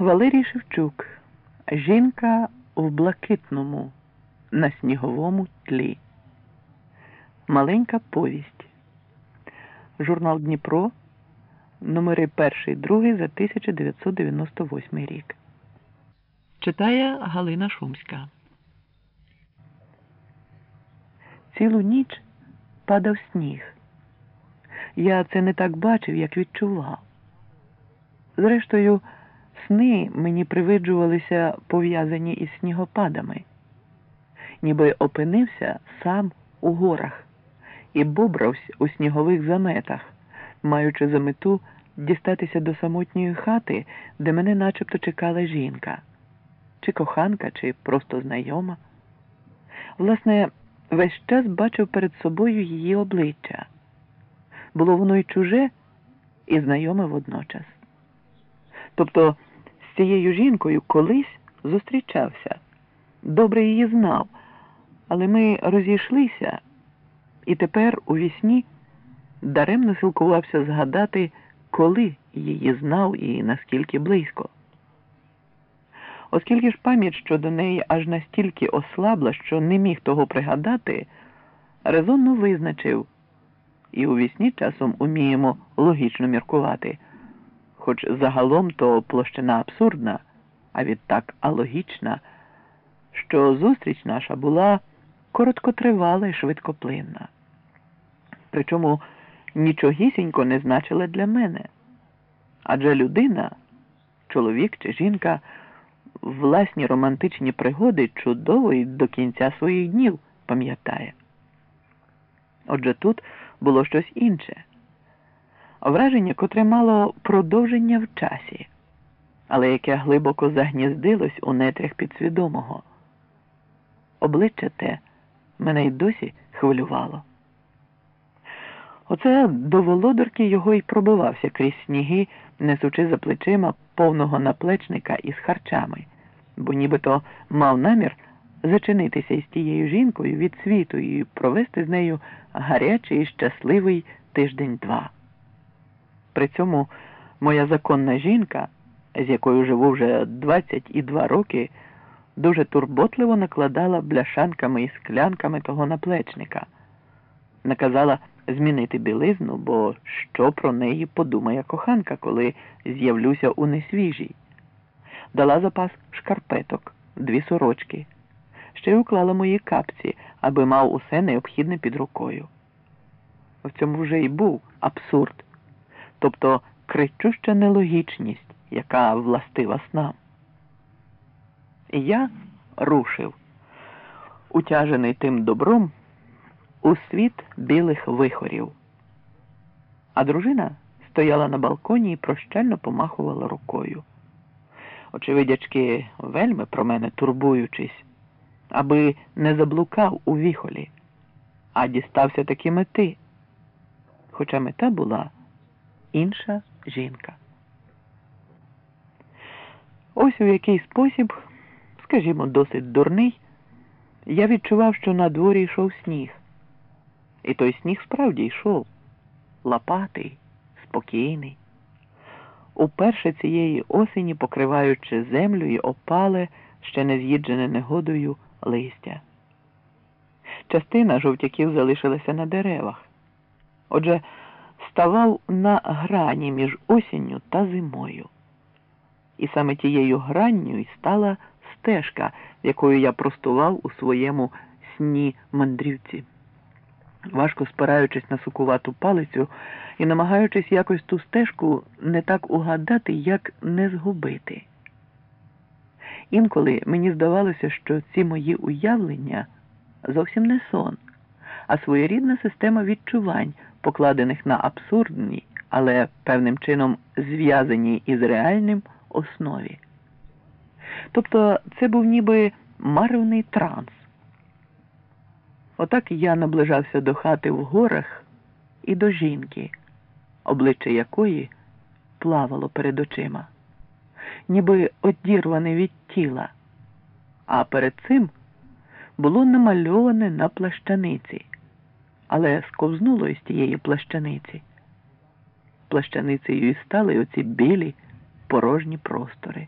Валерій Шевчук. Жінка в блакитному на сніговому тлі. Маленька повість. Журнал Дніпро. Номери 1 2 за 1998 рік. Читає Галина Шумська. Цілу ніч падав сніг. Я це не так бачив, як відчував. Зрештою, сни мені привиджувалися пов'язані із снігопадами, ніби опинився сам у горах і бобрався у снігових заметах, маючи за мету дістатися до самотньої хати, де мене начебто чекала жінка, чи коханка, чи просто знайома. Власне, весь час бачив перед собою її обличчя. Було воно й чуже, і знайоме водночас. Тобто цією жінкою колись зустрічався, добре її знав, але ми розійшлися, і тепер у вісні даремно силкувався згадати, коли її знав і наскільки близько. Оскільки ж пам'ять щодо неї аж настільки ослабла, що не міг того пригадати, резонно визначив, і у вісні часом уміємо логічно міркувати хоч загалом то площина абсурдна, а відтак алогічна, що зустріч наша була короткотривала і швидкоплинна. Причому нічогісінько не значила для мене. Адже людина, чоловік чи жінка, власні романтичні пригоди чудово і до кінця своїх днів пам'ятає. Отже тут було щось інше враження, котре мало продовження в часі, але яке глибоко загніздилось у нетрях підсвідомого. Обличчя те мене й досі хвилювало. Оце до володарки його й пробивався крізь сніги, несучи за плечима повного наплечника із харчами, бо нібито мав намір зачинитися із тією жінкою від світу і провести з нею гарячий і щасливий тиждень-два. При цьому моя законна жінка, з якою живу вже 22 роки, дуже турботливо накладала бляшанками і склянками того наплечника, наказала змінити білизну, бо що про неї подумає коханка, коли з'явлюся у несвіжій. Дала запас шкарпеток, дві сорочки, ще й уклала мої капці, аби мав усе необхідне під рукою. В цьому вже й був абсурд тобто кричуща нелогічність, яка властива снам. Я рушив, утяжений тим добром, у світ білих вихорів. А дружина стояла на балконі і прощально помахувала рукою. Очевидячки, вельми про мене турбуючись, аби не заблукав у віхолі, а дістався таки мети. Хоча мета була інша жінка. Ось у який спосіб, скажімо, досить дурний, я відчував, що на дворі йшов сніг. І той сніг справді йшов лопатий, спокійний. Уперше цієї осені покриваючи землю і опале, ще не з'їджене негодою листя. Частина жовтяків залишилася на деревах. Отже, ставав на грані між осінню та зимою. І саме тією гранню й стала стежка, якою я простував у своєму сні мандрівці. Важко спираючись на сукувату палицю і намагаючись якось ту стежку не так угадати, як не згубити. Інколи мені здавалося, що ці мої уявлення зовсім не сон, а своєрідна система відчувань покладених на абсурдній, але певним чином зв'язаній із реальним основі. Тобто це був ніби маревний транс. Отак я наближався до хати в горах і до жінки, обличчя якої плавало перед очима, ніби одірване від тіла, а перед цим було намальоване на плащаниці але сковзнуло із тієї плащаниці. Плащаницею і стали оці білі порожні простори.